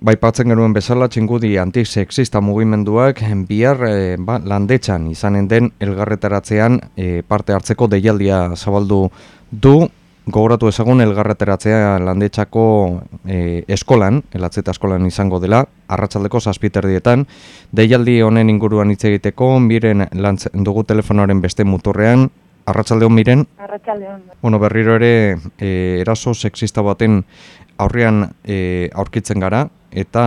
Baipatzen genuen bezala txingudi antisexista mugimenduak bihar e, ba, landetxan izanen den elgarretaratzean e, parte hartzeko deialdia zabaldu du gogoratu ezagun elgarreteratzea landetxako e, eskolan, elatzeta eskolan izango dela, arratsaldeko zazpiterdietan, deialdi honen inguruan hitz egiteko, miren dugu telefonoaren beste muturrean, Arratsaldeon miren. Arratsaldeon. Bueno, berriro ere e, eraso sexista baten aurrean e, aurkitzen gara eta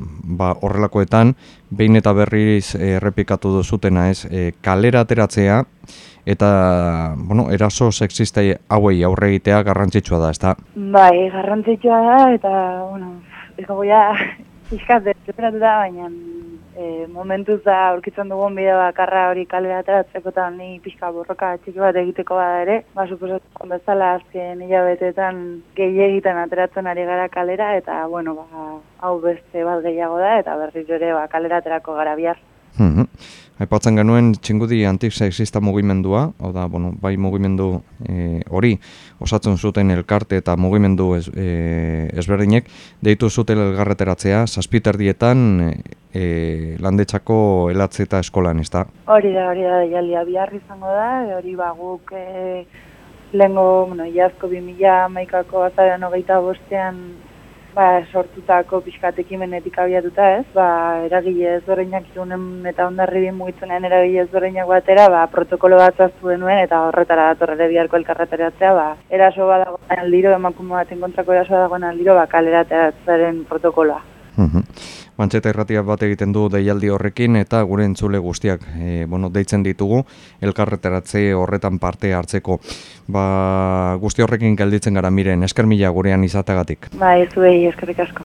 ba, horrelakoetan behin eta berriz errepikatu duzutena ez e, kalera ateratzea eta bueno, eraso sexista hauei aurre egitea garrantzitsua da, ezta? Bai, garrantzitsua da eta bueno, ez goia fiskat da, baina e, momentuz da aurkitzen dugun bide bakarra hori kalera ateratzeko eta ni pixka borroka txiki bat egiteko bada ere, ba, suposatzen bezala azken hilabetetan gehi egiten ateratzen ari gara kalera eta, bueno, ba, hau beste bat gehiago da eta berriz ere ba, kalera aterako gara bihar. Mm Aipatzen genuen txingudi antisexista mugimendua, hau da, bueno, bai mugimendu e, hori osatzen zuten elkarte eta mugimendu ez, e, ezberdinek, deitu zuten elgarreteratzea, saspiterdietan e, landetxako elatze eta eskolan, ez da? Hori da, hori da, jalia bihar izango da, hori baguk e, lehenko, bueno, jazko 2000 maikako azaren hogeita bostean ba, sortutako pixkatekimenetik abiatuta ez, ba, eragile ezberdinak ikunen eta ondarri bin mugitzenean eragile ezberdinak batera, ba, protokolo bat zaztu denuen eta horretara datorrere biharko elkarretaratzea, ba, eraso badagoen aldiro, emakume baten kontrako eraso badagoen aldiro, ba, kaleratzaren protokoloa. Mantxeta irratia bat egiten du deialdi horrekin eta gure entzule guztiak e, bueno, deitzen ditugu elkarreteratze horretan parte hartzeko. Ba, guzti horrekin gelditzen gara miren, esker mila gurean izatagatik. Ba, ez du eskerrik asko.